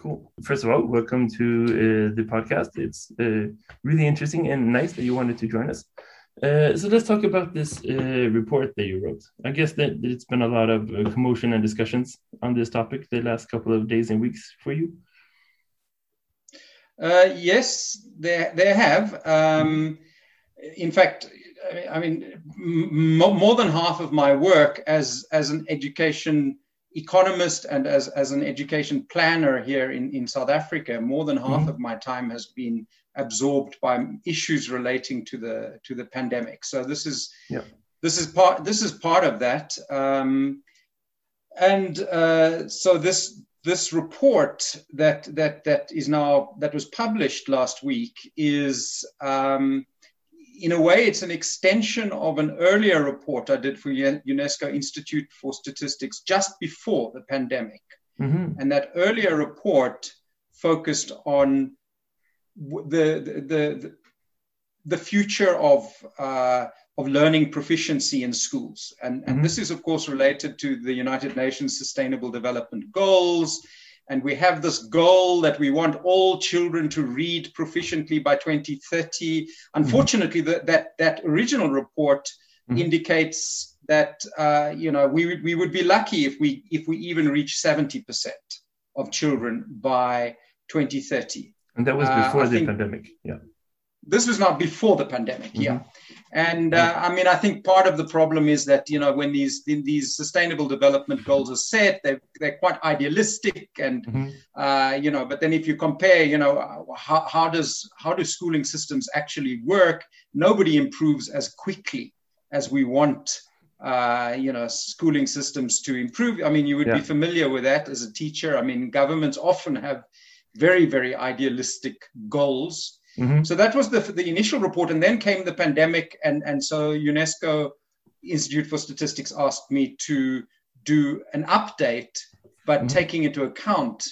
Cool. First of all, welcome to uh, the podcast. It's uh, really interesting and nice that you wanted to join us. Uh, so let's talk about this uh, report that you wrote. I guess that it's been a lot of uh, commotion and discussions on this topic the last couple of days and weeks for you. Uh, yes, they, they have. Um, in fact, I mean, more than half of my work as, as an education economist and as, as an education planner here in, in South Africa, more than half mm-hmm. of my time has been absorbed by issues relating to the to the pandemic. So this is yeah. this is part this is part of that. Um, and uh, so this this report that that that is now that was published last week is um, in a way it's an extension of an earlier report I did for UNESCO Institute for Statistics just before the pandemic, mm-hmm. and that earlier report focused on the the the, the future of uh, of learning proficiency in schools. And, and mm-hmm. this is, of course, related to the United Nations Sustainable Development Goals. And we have this goal that we want all children to read proficiently by 2030. Unfortunately, mm-hmm. the, that, that original report mm-hmm. indicates that uh, you know we, would we would be lucky if we if we even reach 70% of children by 2030. And that was uh, before uh, the pandemic. Yeah this was not before the pandemic mm-hmm. yeah and uh, i mean i think part of the problem is that you know when these these sustainable development goals are set they're, they're quite idealistic and mm-hmm. uh, you know but then if you compare you know how, how does how do schooling systems actually work nobody improves as quickly as we want uh, you know schooling systems to improve i mean you would yeah. be familiar with that as a teacher i mean governments often have very very idealistic goals Mm-hmm. So that was the, the initial report. And then came the pandemic. And, and so UNESCO Institute for Statistics asked me to do an update, but mm-hmm. taking into account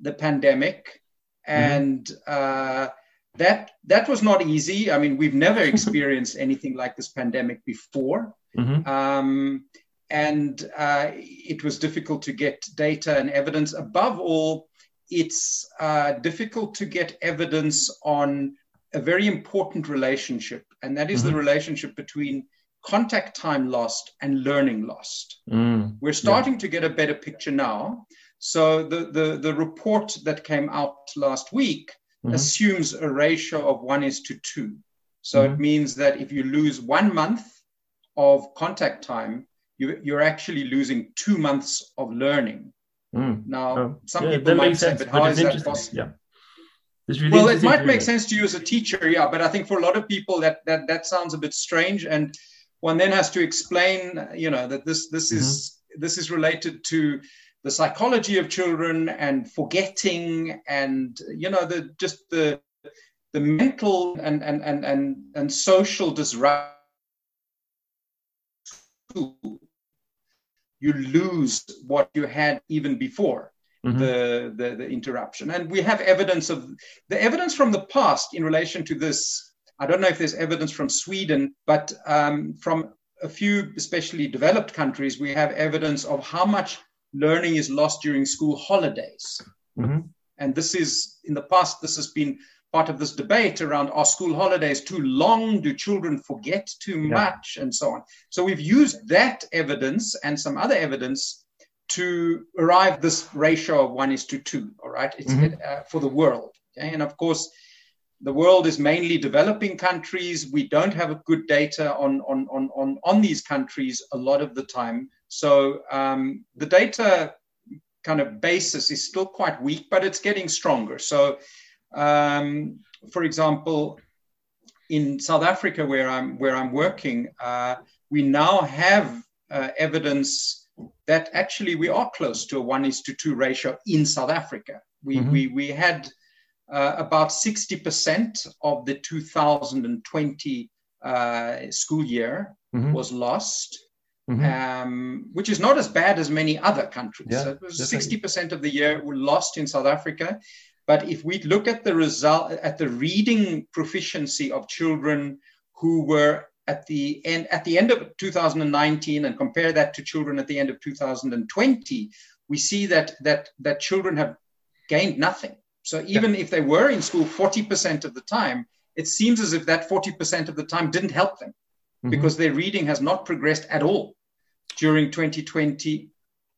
the pandemic. Mm-hmm. And mm-hmm. uh, that, that was not easy. I mean, we've never experienced anything like this pandemic before. Mm-hmm. Um, and uh, it was difficult to get data and evidence. Above all, it's uh, difficult to get evidence on a very important relationship, and that is mm-hmm. the relationship between contact time lost and learning lost. Mm, We're starting yeah. to get a better picture now. So the, the, the report that came out last week mm-hmm. assumes a ratio of one is to two. So mm-hmm. it means that if you lose one month of contact time, you, you're actually losing two months of learning. Mm. Now, oh. some yeah, people might say, but how is that possible? Yeah. Really well, it might make sense to you as a teacher, yeah, but I think for a lot of people that that that sounds a bit strange, and one then has to explain, you know, that this this mm-hmm. is this is related to the psychology of children and forgetting, and you know, the just the the mental and and and and, and social disruption you lose what you had even before mm-hmm. the, the, the interruption. And we have evidence of the evidence from the past in relation to this. I don't know if there's evidence from Sweden, but um, from a few, especially developed countries, we have evidence of how much learning is lost during school holidays. Mm-hmm. And this is, in the past, this has been part of this debate around are school holidays too long? Do children forget too yeah. much? And so on. So we've used that evidence and some other evidence to arrive this ratio of one is to two. All right, it's mm-hmm. uh, for the world. Okay? And of course, the world is mainly developing countries. We don't have good data on on on on, on these countries a lot of the time. So um, the data kind of basis is still quite weak, but it's getting stronger. So um, for example, in South Africa, where I'm where I'm working, uh, we now have uh, evidence that actually we are close to a one is to two ratio in South Africa. We mm-hmm. we we had uh, about 60% of the 2020 uh, school year mm-hmm. was lost. Mm-hmm. Um, which is not as bad as many other countries. Yeah, so it was 60% of the year were lost in South Africa. But if we look at the result, at the reading proficiency of children who were at the end at the end of 2019 and compare that to children at the end of 2020, we see that that that children have gained nothing. So even yeah. if they were in school 40% of the time, it seems as if that 40% of the time didn't help them mm-hmm. because their reading has not progressed at all during 2020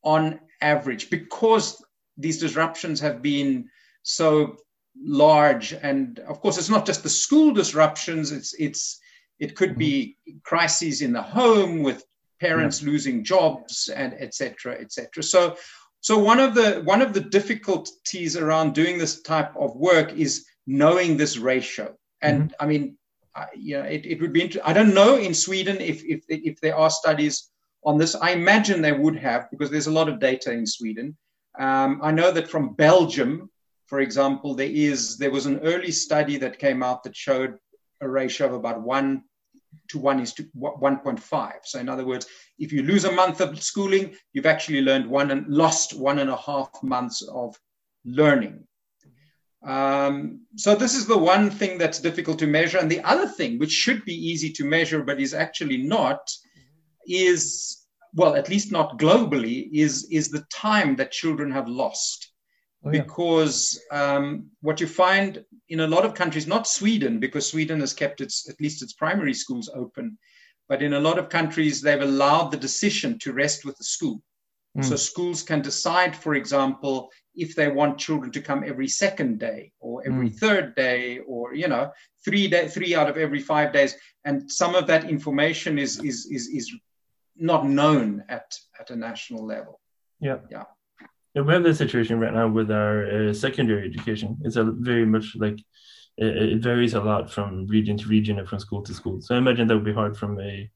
on average because these disruptions have been so large. And of course it's not just the school disruptions it's it's it could be crises in the home with parents yeah. losing jobs and etc etc so so one of the one of the difficulties around doing this type of work is knowing this ratio. And mm-hmm. i mean I, you know it, it would be inter- i don't know in sweden if, if if there are studies on this. I imagine they would have because there's a lot of data in sweden. Um, i know that from belgium for example there is there was an early study that came out that showed a ratio of about one to one is to 1.5. So in other words, if you lose a month of schooling, you've actually learned one and lost one and a half months of learning. Um, so this is the one thing that's difficult to measure. And the other thing, which should be easy to measure, but is actually not, is, well, at least not globally, is, is the time that children have lost. Oh, yeah. Because um, what you find in a lot of countries, not Sweden, because Sweden has kept its at least its primary schools open, but in a lot of countries they've allowed the decision to rest with the school. Mm. So schools can decide, for example, if they want children to come every second day or every mm. third day or you know three day, three out of every five days, and some of that information is is is, is not known at at a national level. Yeah, yeah. We have the situation right now with our uh, secondary education. It's a very much like it, it, varies a lot from region to region and from school to school. So I imagine that would be hard from a,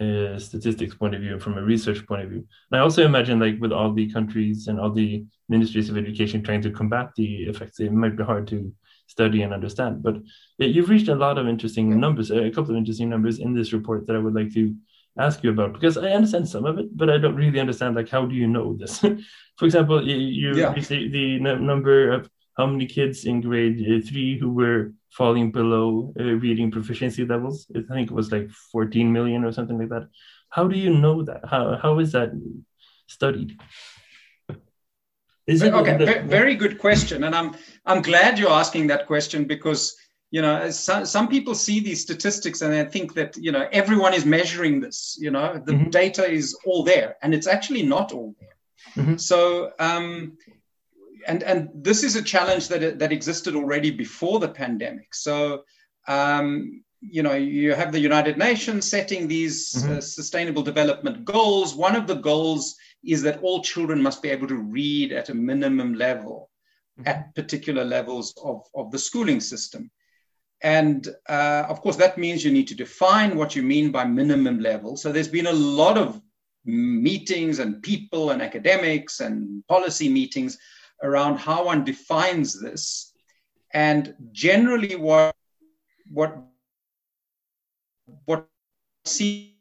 a statistics point of view and from a research point of view. And I also imagine like with all the countries and all the ministries of education trying to combat the effects, it might be hard to study and understand. But you've reached a lot of interesting numbers, a couple of interesting numbers in this report that I would like to ask you about because I understand some of it, but I don't really understand like how do you know this? For example, you, you, yeah. you say the number of how many kids in grade uh, three who were falling below uh, reading proficiency levels. I think it was like 14 million or something like that. How do you know that? How how is that studied? Is it okay? The, very good question, and I'm I'm glad you're asking that question because you know some, some people see these statistics and they think that you know everyone is measuring this. You know the mm-hmm. data is all there, and it's actually not all there. Mm-hmm. So, um, and and this is a challenge that that existed already before the pandemic. So, um, you know, you have the United Nations setting these uh, mm-hmm. uh, sustainable development goals. One of the goals is that all children must be able to read at a minimum level, mm-hmm. at particular levels of, of the schooling system. And uh, of course, that means you need to define what you mean by minimum level. So there's been a lot of meetings and people and academics and policy meetings around how one defines this. And generally, what what what seems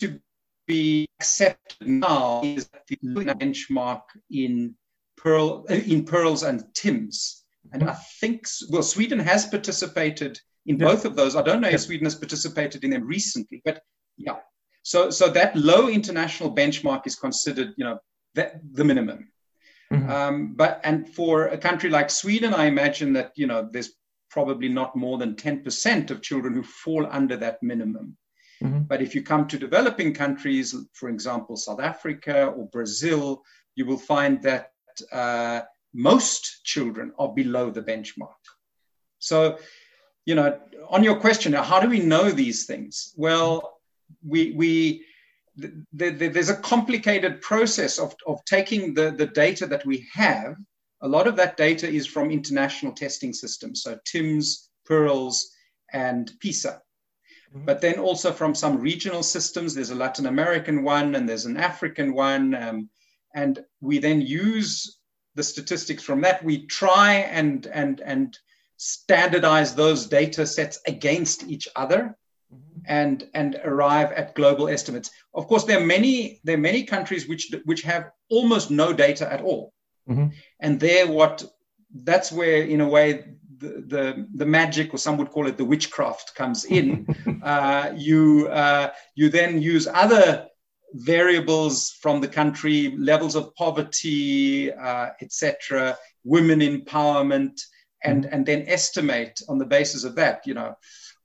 to be accepted now is the benchmark in Pearl in PIRLS and TIMSS. And I think well, Sweden has participated in both of those. I don't know if Sweden has participated in them recently, but yeah, so, so that low international benchmark is considered, you know, the, the minimum. Mm-hmm. Um, but and for a country like Sweden, I imagine that you know there's probably not more than 10% of children who fall under that minimum. Mm-hmm. But if you come to developing countries, for example, South Africa or Brazil, you will find that uh, most children are below the benchmark. So, you know, on your question, how do we know these things? Well, we we the, the, there's a complicated process of, of taking the, the data that we have. A lot of that data is from international testing systems, so TIMSS, PIRLS, and PISA. Mm-hmm. But then also from some regional systems, there's a Latin American one and there's an African one. Um, and we then use the statistics from that. We try and, and, and standardize those data sets against each other and and arrive at global estimates. Of course, there are many there are many countries which which have almost no data at all, mm-hmm. and there what that's where in a way the, the, the magic or some would call it the witchcraft comes in. uh, you uh, you then use other variables from the country, levels of poverty, uh, etc., women empowerment, and and then estimate on the basis of that, you know,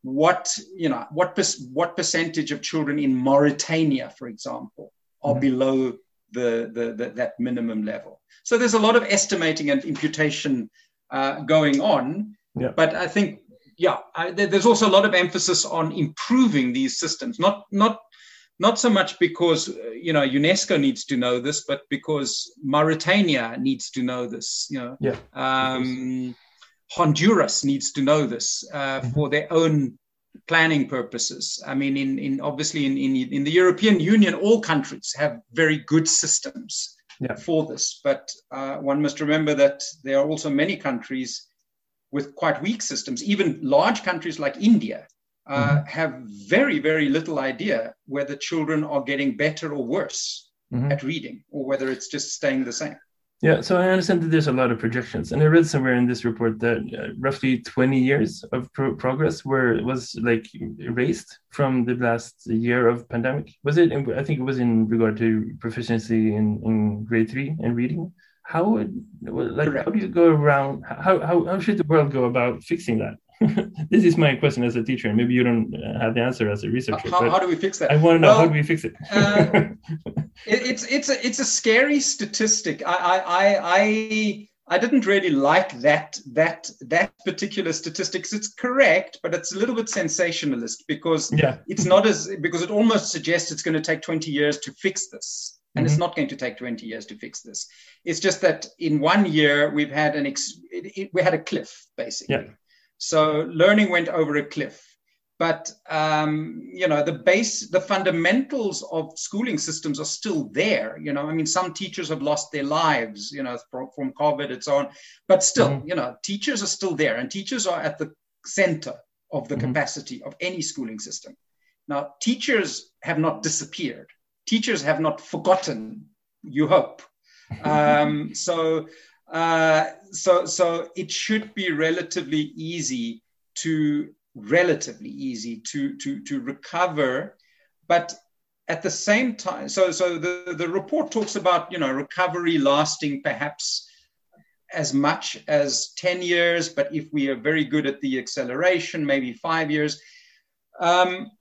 what you know what what percentage of children in Mauritania, for example, are mm-hmm. below the, the, the, that minimum level. So there's a lot of estimating and imputation uh, going on. Yeah. But I think, yeah, I, there's also a lot of emphasis on improving these systems, not not not so much because you know UNESCO needs to know this, but because Mauritania needs to know this. You know, yeah. Um, Honduras needs to know this uh, mm-hmm. for their own planning purposes. I mean, in, in obviously in, in, in the European Union, all countries have very good systems yeah. for this. But uh, one must remember that there are also many countries with quite weak systems. Even large countries like India uh, mm-hmm. have very, very little idea whether children are getting better or worse mm-hmm. at reading or whether it's just staying the same. Yeah, so I understand that there's a lot of projections, and I read somewhere in this report that uh, roughly 20 years of pro- progress were was like erased from the last year of pandemic. Was it? In, I think it was in regard to proficiency in, in grade three and reading. How would like how do you go around? How, how how should the world go about fixing that? this is my question as a teacher, and maybe you don't uh, have the answer as a researcher. How, how do we fix that? I want to know well, how do we fix it? uh, it it's it's a it's a scary statistic. I I I I didn't really like that that that particular statistics. It's correct, but it's a little bit sensationalist because yeah. it's not as because it almost suggests it's going to take 20 years to fix this. And mm-hmm. it's not going to take 20 years to fix this. It's just that in one year we've had an ex- it, it, we had a cliff basically. Yeah. So learning went over a cliff. But um, you know the base, the fundamentals of schooling systems are still there. You know, I mean, some teachers have lost their lives, you know, from, COVID and so on. But still, mm-hmm. you know, teachers are still there, and teachers are at the center of the mm-hmm. capacity of any schooling system. Now, teachers have not disappeared. Teachers have not forgotten. You hope. Um, so uh, so, so it should be relatively easy to relatively easy to to to recover, but at the same time, so so the the report talks about you know recovery lasting perhaps as much as 10 years, but if we are very good at the acceleration, maybe five years. Um,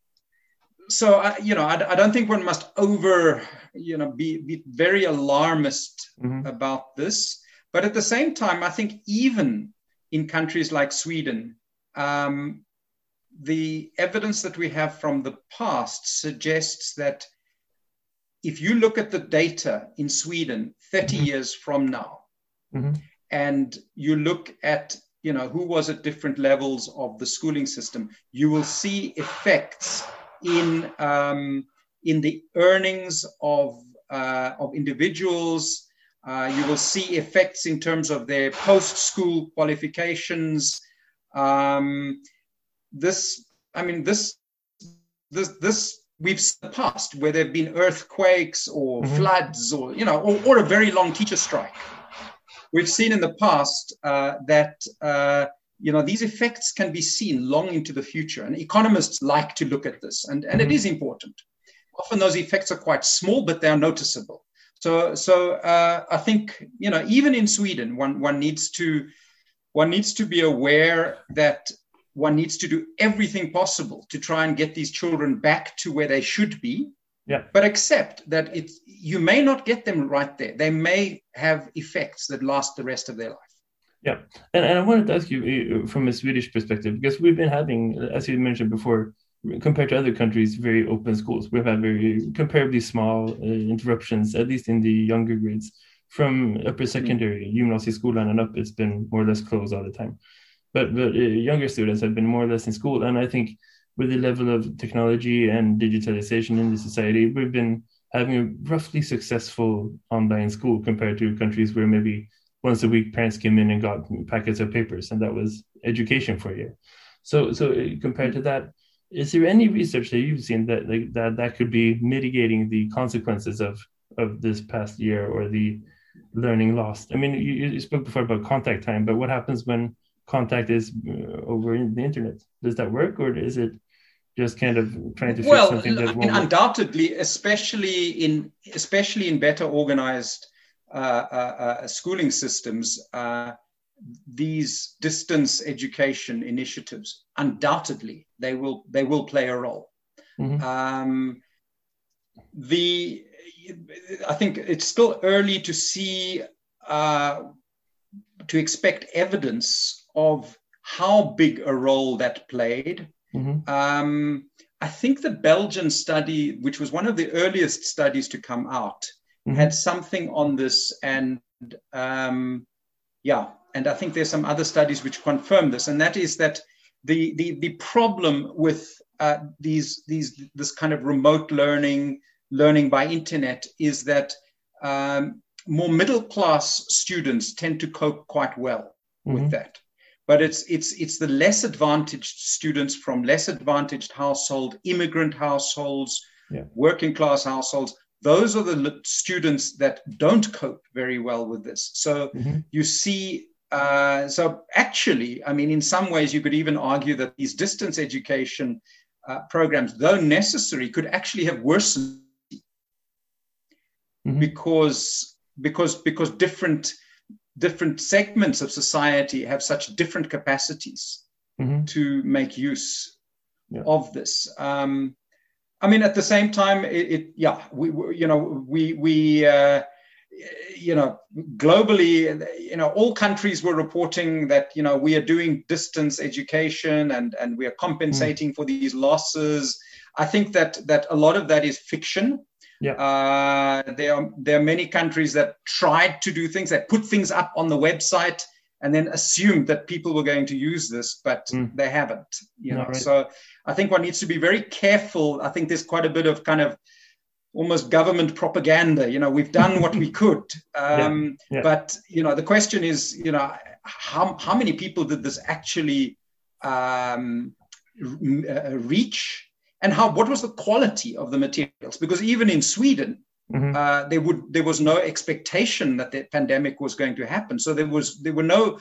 so I, you know, I, I, don't think one must over, you know, be, be very alarmist mm-hmm. about this. But at the same time, I think even in countries like Sweden, um, the evidence that we have from the past suggests that if you look at the data in Sweden 30 mm-hmm. years from now, mm-hmm. and you look at you know who was at different levels of the schooling system, you will see effects in um, in the earnings of uh, of individuals, uh, you will see effects in terms of their post-school qualifications. Um, this, I mean, this, this, this we've seen the past where there have been earthquakes or mm-hmm. floods or you know or, or, a very long teacher strike. We've seen in the past uh, that uh, you know these effects can be seen long into the future, and economists like to look at this, and, and mm-hmm. it is important. Often those effects are quite small, but they are noticeable. So, so uh, I think you know, even in Sweden, one one needs to one needs to be aware that one needs to do everything possible to try and get these children back to where they should be. Yeah. But accept that it you may not get them right there. They may have effects that last the rest of their life. Yeah, and, and I wanted to ask you uh, from a Swedish perspective because we've been having, as you mentioned before, compared to other countries, very open schools. We've had very comparably small uh, interruptions, at least in the younger grades. From upper secondary, mm. school and up, it's been more or less closed all the time. But but uh, younger students have been more or less in school, and I think with the level of technology and digitalization in the society, we've been having a roughly successful online school compared to countries where maybe once a week parents came in and got packets of papers, and that was education for you. So so uh, compared to that is there any research that you've seen that like, that that could be mitigating the consequences of of this past year or the learning lost? I mean, you, you spoke before about contact time, but what happens when contact is uh, over the internet? Does that work, or is it just kind of trying to well, I mean, undoubtedly, especially in especially in better organized uh, uh, uh, schooling systems, uh, these distance education initiatives undoubtedly they will they will play a role. Mm-hmm. Um, the I think it's still early to see uh, to expect evidence of how big a role that played. Mm-hmm. Um, I think the Belgian study, which was one of the earliest studies to come out, mm-hmm. had something on this, and um, yeah, and I think there's some other studies which confirm this, and that is that the the, the problem with uh, these these this kind of remote learning, learning by internet, is that um, more middle class students tend to cope quite well mm-hmm. with that but it's it's it's the less advantaged students from less advantaged household immigrant households yeah. working class households those are the students that don't cope very well with this so mm-hmm. you see uh, so actually i mean in some ways you could even argue that these distance education uh, programs though necessary could actually have worsened mm-hmm. because because because different different segments of society have such different capacities mm-hmm. to make use yeah. of this. Um, I mean, at the same time, it, it yeah, we, we, you know we we uh, you know globally, you know all countries were reporting that you know we are doing distance education and and we are compensating mm. for these losses. I think that that a lot of that is fiction yeah. Uh, there, are, there are many countries that tried to do things, that put things up on the website and then assumed that people were going to use this, but mm. they haven't. You know, right. so I think one needs to be very careful. I think there's quite a bit of kind of almost government propaganda. You know, we've done what we could, um, yeah. Yeah. but you know, the question is, you know, how how many people did this actually um, uh, reach? and how what was the quality of the materials because even in sweden mm-hmm. uh, there would there was no expectation that the pandemic was going to happen so there was there were no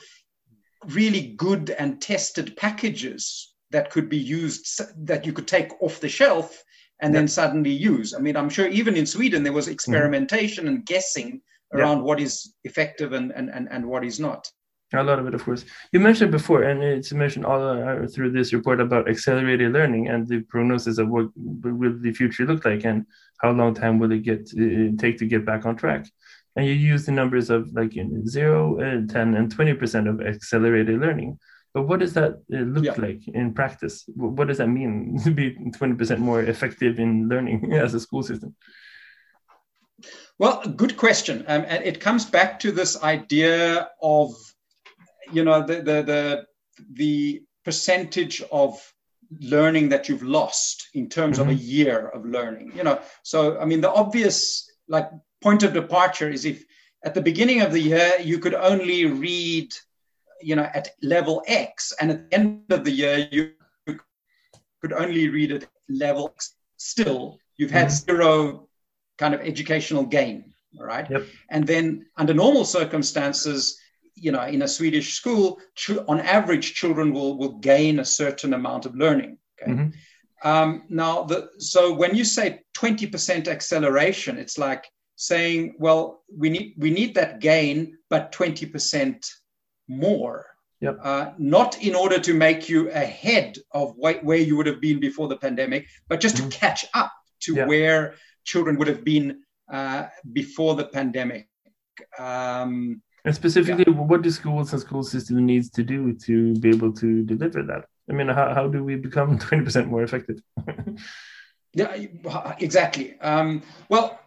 really good and tested packages that could be used that you could take off the shelf and then suddenly use i mean i'm sure even in sweden there was mm-hmm. experimentation mm-hmm. and guessing around what is effective and, and, and, and what is not a lot of it, of course. You mentioned before, and it's mentioned all uh, through this report about accelerated learning and the prognosis of what will the future look like and how long time will it get uh, take to get back on track. And you use the numbers of like you know, 0, uh, 10, and 20% of accelerated learning. But what does that uh, look yeah. like in practice? What does that mean to be 20% more effective in learning as a school system? Well, good question. Um, and it comes back to this idea of you know the the the, the percentage of learning that you've lost in terms mm-hmm. of a mm-hmm. year of learning you know so i mean the obvious like point of departure is if at the beginning of the year you could only read you know at level x and at the end of the year you could only read at level x still you've had mm-hmm. zero kind of educational gain all right yep. and then under normal circumstances you know, in a Swedish school, on average, children will, will gain a certain amount of learning. Okay? Mm-hmm. Um, now, the, so when you say 20% acceleration, it's like saying, well, we need we need that gain, but 20% more. Yep. Uh, not in order to make you ahead of wh- where you would have been before the pandemic, but just mm-hmm. to catch up to yep. where children would have been uh, before the pandemic. Um, and specifically, yeah. what do schools and school system needs to do to be able to deliver that? I mean, how, how do we become 20% more effective? yeah, exactly. Um, well,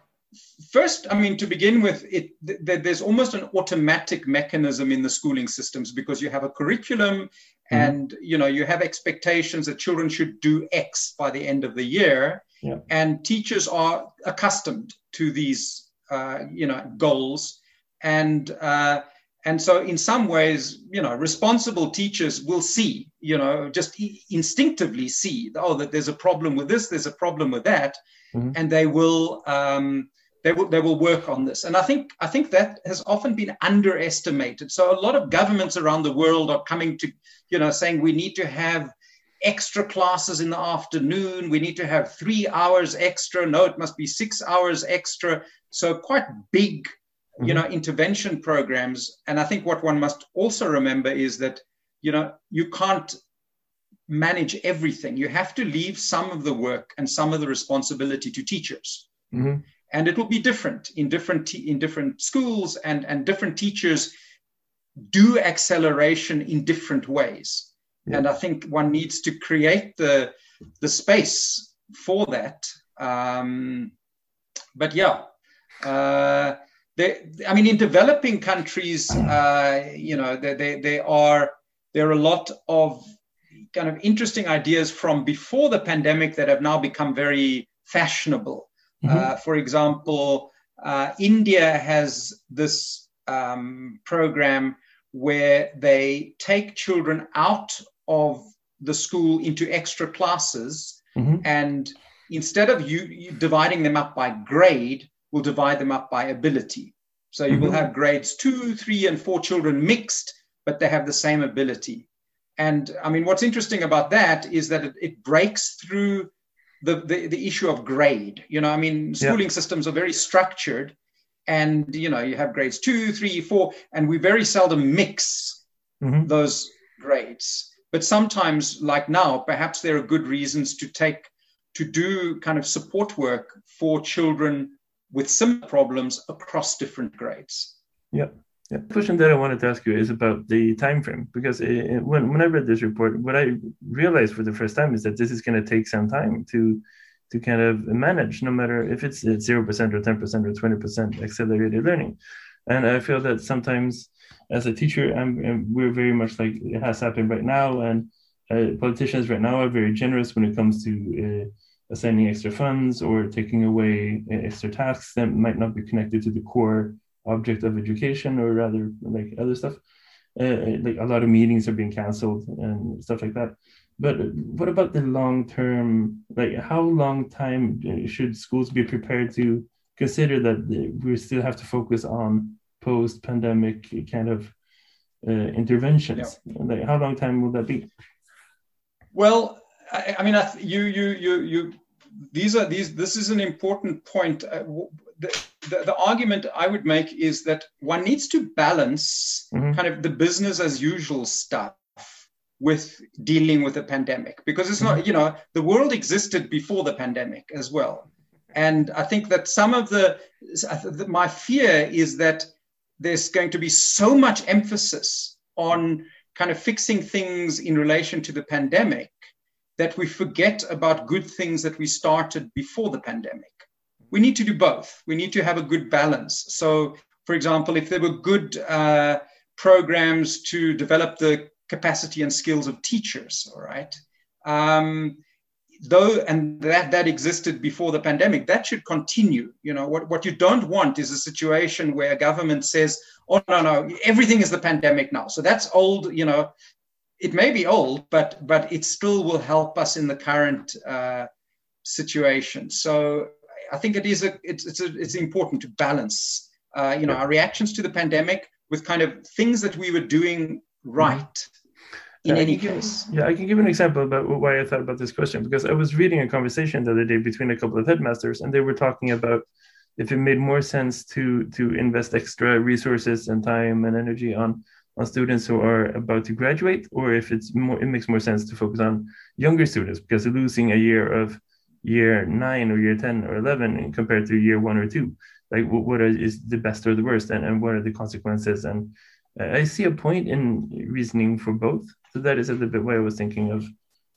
first, I mean, to begin with, it th- there's almost an automatic mechanism in the schooling systems because you have a curriculum mm-hmm. and you know you have expectations that children should do X by the end of the year, yeah. and teachers are accustomed to these uh, you know goals and uh, and so in some ways you know responsible teachers will see you know just instinctively see oh that there's a problem with this there's a problem with that mm-hmm. and they will um, they will they will work on this and i think i think that has often been underestimated so a lot of governments around the world are coming to you know saying we need to have extra classes in the afternoon. We need to have three hours extra. No, it must be six hours extra. So quite big, mm-hmm. you know, intervention programs. And I think what one must also remember is that, you know, you can't manage everything. You have to leave some of the work and some of the responsibility to teachers. Mm-hmm. And it will be different in different in different schools and, and different teachers do acceleration in different ways. Yeah. And I think one needs to create the the space for that. Um, but yeah, uh, they, I mean, in developing countries, uh, you know, there, there are there are a lot of kind of interesting ideas from before the pandemic that have now become very fashionable. Mm-hmm. Uh, for example, uh, India has this um, program where they take children out of the school into extra classes mm-hmm. and instead of you, you, dividing them up by grade we'll divide them up by ability so you mm-hmm. will have grades two three and four children mixed but they have the same ability and i mean what's interesting about that is that it, it breaks through the, the, the issue of grade you know i mean schooling yeah. systems are very structured and you know you have grades two three four and we very seldom mix mm-hmm. those grades but sometimes like now perhaps there are good reasons to take to do kind of support work for children with similar problems across different grades yeah yeah. The question that I wanted to ask you is about the time frame because it, when when I read this report, what I realized for the first time is that this is going to take some time to to kind of manage, no matter if it's zero percent or ten percent or twenty percent accelerated learning. And I feel that sometimes, as a teacher, I'm, we're very much like it has happened right now, and uh, politicians right now are very generous when it comes to uh, assigning extra funds or taking away extra tasks that might not be connected to the core object of education or rather like other stuff. Uh, like a lot of meetings are being canceled and stuff like that. But what about the long term? Like, how long time should schools be prepared to consider that we still have to focus on post pandemic kind of uh, interventions? Yeah. Like, how long time will that be? Well, I, I mean, I you, you, you, you. These are these. This is an important point. Uh, the, the, the, argument I would make is that one needs to balance mm-hmm. kind of the business as usual stuff with dealing with the pandemic because it's not, mm-hmm. you know, the world existed before the pandemic as well. And I think that some of the, my fear is that there's going to be so much emphasis on kind of fixing things in relation to the pandemic that we forget about good things that we started before the pandemic. We need to do both. We need to have a good balance. So, for example, if there were good uh, programs to develop the capacity and skills of teachers. All right. Um, though and that that existed before the pandemic that should continue you know what, what you don't want is a situation where a government says oh no no everything is the pandemic now so that's old you know it may be old but but it still will help us in the current uh, situation so i think it is a it's it's, a, it's important to balance uh, you know our reactions to the pandemic with kind of things that we were doing right in yeah, any case. Give, yeah, I can give an example about why I thought about this question because I was reading a conversation the other day between a couple of headmasters, and they were talking about if it made more sense to to invest extra resources and time and energy on on students who are about to graduate, or if it's more it makes more sense to focus on younger students because losing a year of year nine or year 10 or 11 compared to year one or two like what is the best or the worst and, and what are the consequences and I see a point in reasoning for both. So that is a little bit why I was thinking of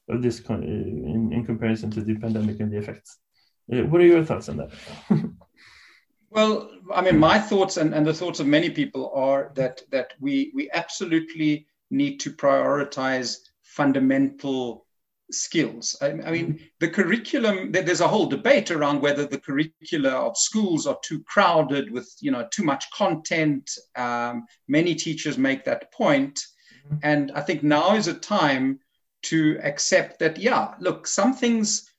of this in, in comparison to the pandemic and the effects. Uh, what are your thoughts on that? well, I mean, my thoughts and, and the thoughts of many people are that that we we absolutely need to prioritize fundamental skills. I, I, mean, mm-hmm. the curriculum, there's a whole debate around whether the curricula of schools are too crowded with, you know, too much content. Um, many teachers make that point. Mm-hmm. And I think now is a time to accept that, yeah, look, some things,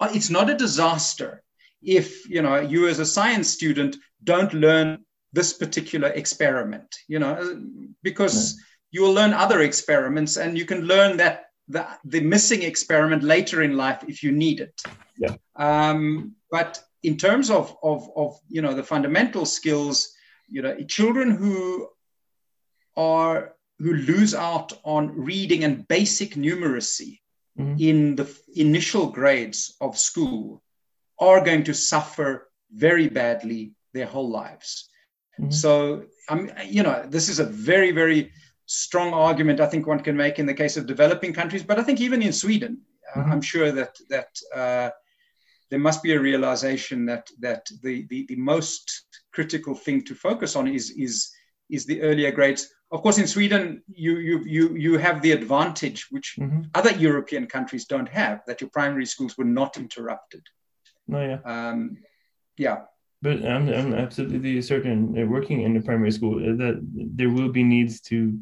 uh, it's not a disaster if, you know, you as a science student don't learn this particular experiment, you know, because you will learn other experiments and you can learn that the, the missing experiment later in life if you need it. Yeah. Um, but in terms of, of, of, you know, the fundamental skills, you know, children who are, who lose out on reading and basic numeracy mm-hmm. in the initial grades of school are going to suffer very badly their whole lives. Mm-hmm. So, um, you know, this is a very, very strong argument I think one can make in the case of developing countries, but I think even in Sweden, uh, mm-hmm. I'm sure that that uh, there must be a realization that that the, the, the most critical thing to focus on is is is the earlier grades. Of course, in Sweden, you you you you have the advantage which mm-hmm. other European countries don't have that your primary schools were not interrupted. No, oh, yeah. Um, yeah. But I'm, I'm absolutely certain, working in the primary school, uh, that there will be needs to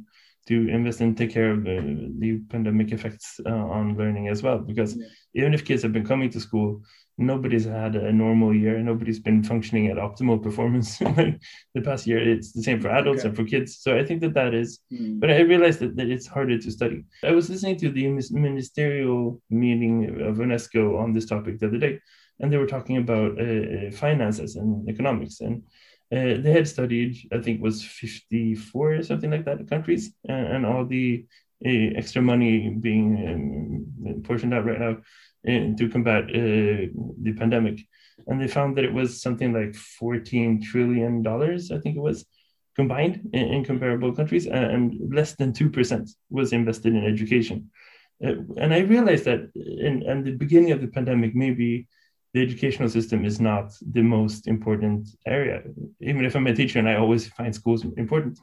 to invest and take care of uh, the pandemic effects uh, on learning as well. Because yeah. even if kids have been coming to school, nobody's had a normal year. Nobody's been functioning at optimal performance the past year. It's the same for adults okay. and for kids. So I think that that is. Mm. But I realized that, that it's harder to study. I was listening to the ministerial meeting of UNESCO on this topic the other day, and they were talking about uh, uh, finances and economics and uh, they had studied i think was 54 or something like that countries and, and all the uh, extra money being um, portioned out right now in, to combat uh, the pandemic. And they found that it was something like 14 trillion dollars i think it was combined in, in comparable countries and less than 2% was invested in education. Uh, and i realized that in, in the beginning of the pandemic maybe the educational system is not the most important area. Even if I'm a teacher and I always find schools important,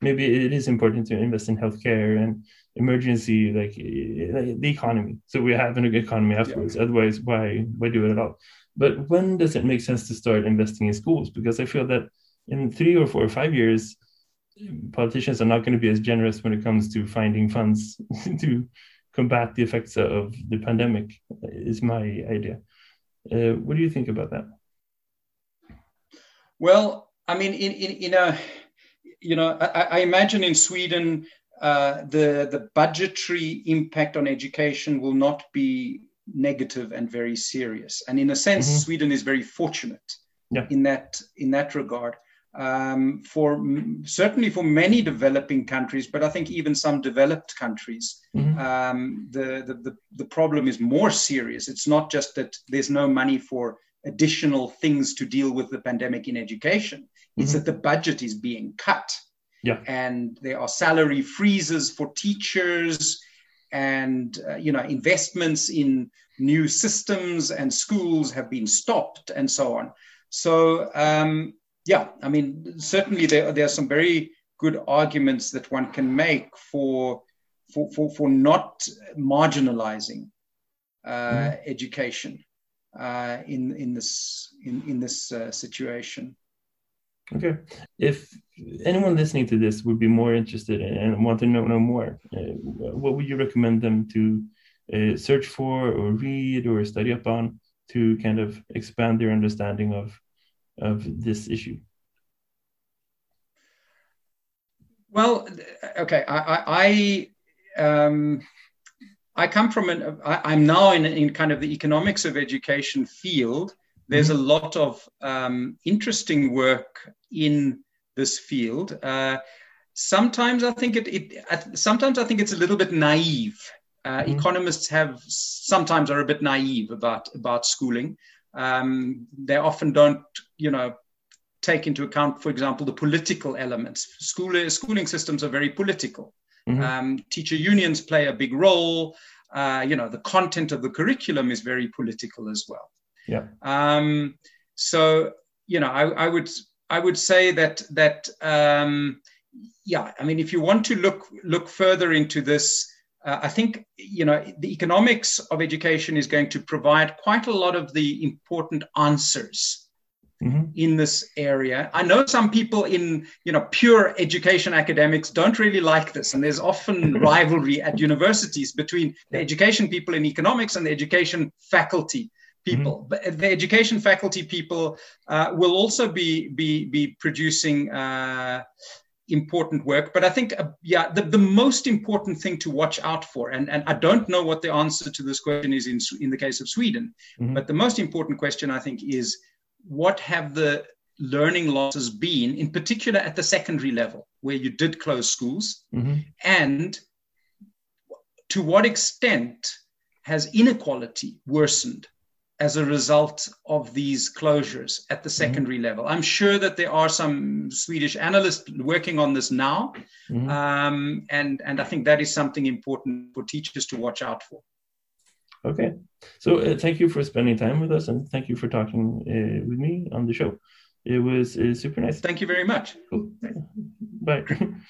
maybe it is important to invest in healthcare and emergency, like eh, the economy. So we have an economy afterwards. Yeah. Otherwise, why why do it at all? But when does it make sense to start investing in schools? Because I feel that in three or four or five years, politicians are not going to be as generous when it comes to finding funds to combat the effects of the pandemic. Is my idea. Uh, what do you think about that? Well, I mean, in, in, in a, you know, I, I imagine in Sweden, uh, the, the budgetary impact on education will not be negative and very serious. And in a sense, mm-hmm. Sweden is very fortunate yeah. in that in that regard um, for certainly for many developing countries, but I think even some developed countries, mm-hmm. um, the, the, the problem is more serious. It's not just that there's no money for additional things to deal with the pandemic in education. It's mm-hmm. that the budget is being cut. Yeah. And there are salary freezes for teachers and uh, you know investments in new systems and schools have been stopped and so on. So um, yeah, I mean, certainly there, there are some very good arguments that one can make for for for, for not marginalizing uh, mm. education uh, in in this in in this uh, situation. Okay, if anyone listening to this would be more interested and want to know know more, uh, what would you recommend them to uh, search for or read or study up on to kind of expand their understanding of of this issue? Well, okay, I I, um, I come from an I, am now in, in kind of the economics of education field. There's mm-hmm. a lot of um, interesting work in this field. Uh, sometimes I think it, it, sometimes I think it's a little bit naive. Uh, mm-hmm. Economists have sometimes are a bit naive about about schooling. Um, they often don't, you know, take into account, for example, the political elements. School, schooling systems are very political. Mm-hmm. Um, teacher unions play a big role. Uh, you know, the content of the curriculum is very political as well. Yeah. Um, so, you know, I, I, would I would say that that um, yeah, I mean, if you want to look look further into this, uh, I think you know the economics of education is going to provide quite a lot of the important answers Mm-hmm. in this area. I know some people in you know pure education academics don't really like this, and there's often rivalry at universities between the education people in economics and the education faculty people. Mm-hmm. But the education faculty people uh, will also be be be producing. Uh, important work. But I think, uh, yeah, the, the most important thing to watch out for, and, and I don't know what the answer to this question is in, in the case of Sweden, mm-hmm. but the most important question, I think, is what have the learning losses been, in particular at the secondary level, where you did close schools, mm-hmm. and to what extent has inequality worsened as a result of these closures at the mm-hmm. secondary mm-hmm. level. I'm sure that there are some Swedish analysts working on this now, mm-hmm. um, and and I think that is something important for teachers to watch out for. Okay, so uh, thank you for spending time with us, and thank you for talking uh, with me on the show. It was uh, super nice. Thank you very much. Cool. Bye.